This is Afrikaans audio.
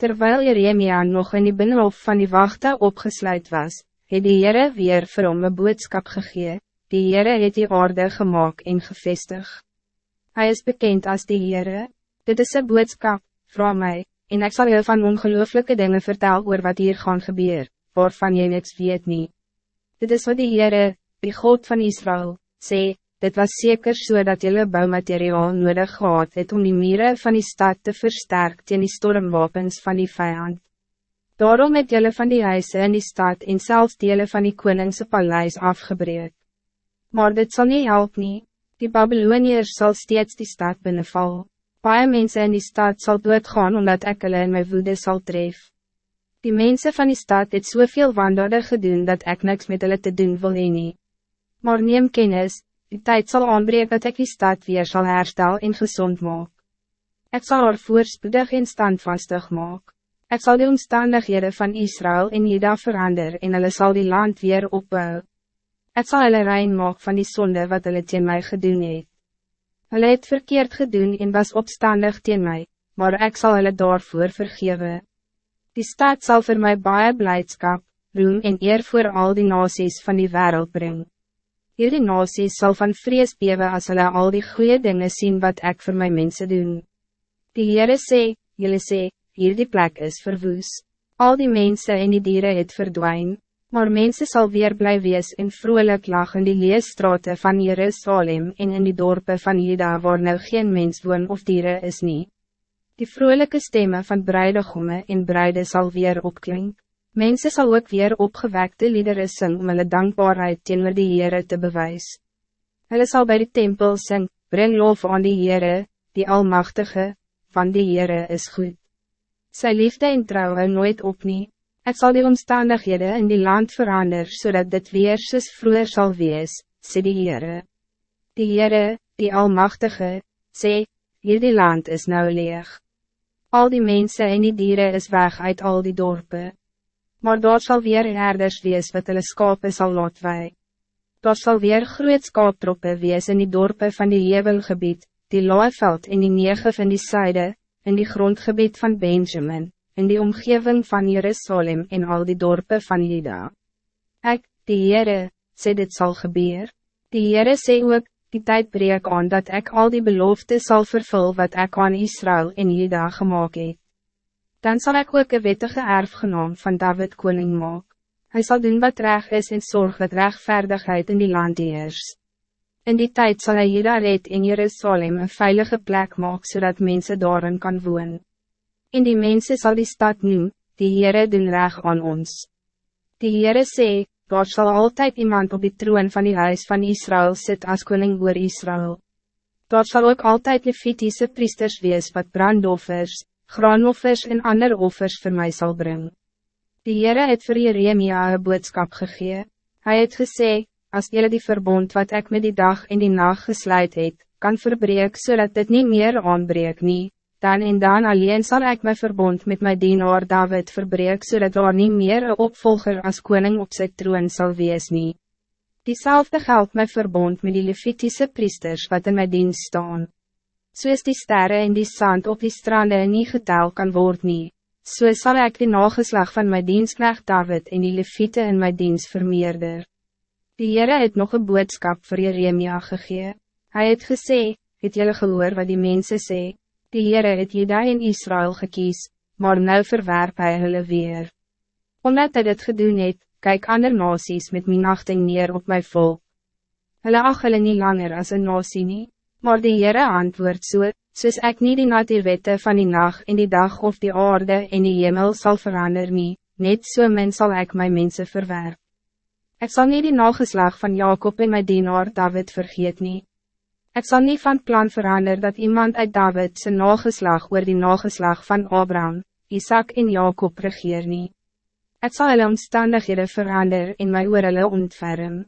Terwijl Jeremia nog in die binnenhof van die wachten opgesluit was, het die Heere weer vir hom een boodskap gegee, die Heere het die orde gemaakt en gevestig. Hij is bekend als die Heere, dit is een boodskap, vraag mij, en ik zal je van ongelooflijke dingen vertellen oor wat hier gaan gebeuren, waarvan je niks weet niet. Dit is wat die Heere, die God van Israël, sê, dit was zeker so dat jullie bouwmateriaal nodig gehad het om die mieren van die stad te versterken tegen die stormwapens van die vijand. Daarom het jullie van die huizen in die stad en zelfs delen van die koningse paleis afgebreid. Maar dit zal niet helpen, nie. die Babyloniërs zal steeds die stad binnenval. Paie mensen in die stad zal doodgaan omdat hulle in my woede sal tref. Die mensen van die stad het soveel wandadig gedoen dat ik niks met hulle te doen wil nie. Maar neem kennis, die tijd zal aanbreken dat ik die stad weer zal herstel en gezond maak. Ik zal haar voorspoedig en standvastig maak. Ik zal de omstandigheden van Israël en Juda verander en hulle sal die land weer opbouw. Ik zal hulle rein maak van die zonde wat hulle teen mij gedoen het. Hulle het verkeerd gedoen en was opstandig teen mij, maar ik zal hulle daarvoor vergeven. Die stad zal voor mij baie blijdschap, roem en eer voor al die nasies van die wereld brengen. Hierdie nasies zal van vrees bewe as hulle al die goede dingen zien wat ik voor mijn mensen doen. Die Heere sê, jylle sê, hier die plek is verwoes. Al die mensen en die dieren het verdwijn, maar mensen zal weer blij wees en vrolijk lag in die leesstraten van Jerusalem en in die dorpen van Juda waar nou geen mens woon of dieren is niet. Die vrolijke stemmen van bruidegomme en bruide zal weer opklinken. Mensen zal ook weer opgewekte liederen sing om hulle dankbaarheid teenoor die Heere te bewys. Hulle sal bij de tempel sing, breng lof aan die Heere, die Almachtige, van die Heere is goed. Sy liefde en trouw hou nooit op nie. Ek sal die omstandighede in die land verander, zodat dit weer soos vroeger sal wees, sê die Heere. Die Heere, die Almachtige, sê, hier die land is nou leeg. Al die mensen en die dieren is weg uit al die dorpen. Maar daar zal weer herders wees wat hulle skape sal laat wei. Daar sal weer groot skaaptroppe wees in die dorpen van die Hevelgebied, die Laaiveld en die Negev in die Zuide, in die grondgebied van Benjamin, in die omgeving van Jerusalem en al die dorpen van Juda. Ik, die Heere, sê dit zal gebeuren. Die Heere sê ook, die tijd breek aan dat ik al die beloftes zal vervul wat ik aan Israël en Juda gemaakt het. Dan zal ik ook een wettige erfgenaam van David koning maak. Hij zal doen wat recht is en zorg dat rechtvaardigheid in die land heers. In die tijd zal hij Juda red in Jerusalem een veilige plek maken zodat mensen daarin kan woon. In die mensen zal die stad noem, die Heere doen reg aan ons. Die Heere sê, daar zal altijd iemand op die troon van die huis van Israël sit als koning oor Israël. Daar zal ook altijd Levitische priesters wees wat brandoffers, graanoffers en ander offers voor mij zal brengen. Die Heere het vir Jeremia een boodskap gegee. Hy het gesê, als jullie die verbond wat ik met die dag en die nacht gesluit het, kan verbreek zodat dit niet meer aanbreek nie, dan en dan alleen zal ik mijn verbond met mijn dienaar David verbreek zodat er niet meer een opvolger als koning op zijn troon zal wees nie. Diezelfde geldt mijn verbond met die Levitische priesters wat in mijn dienst staan. Zo so is die sterren en die zand op die stranden niet getel kan worden nie, so zal ik die nageslag van mijn dienstknecht David en die Levite in mijn dienst vermeerder. Die Heere het nog een boodskap voor Jeremia gegee. Hij het gesê, het jylle gehoor wat die mensen sê, die Heere het Juda in Israël gekies, maar nou verwerp hy hulle weer. Omdat hy dit gedoen het, kyk ander nasies met minachting neer op my volk. Hulle ag hulle nie langer as een nasie nie, maar die Heere antwoord so, soos ek nie die natuurwette van die nacht en die dag of die aarde en die hemel sal verander nie, net so min sal ek my mensen verwerp. Ik zal niet die nageslag van Jacob en mijn dienaar David vergeet nie. Ik zal niet van plan veranderen dat iemand uit David zijn nageslag oor die nageslag van Abraham, Isaac en Jacob regeer nie. Ek sal hulle omstandighede verander en my oor hulle ontferm.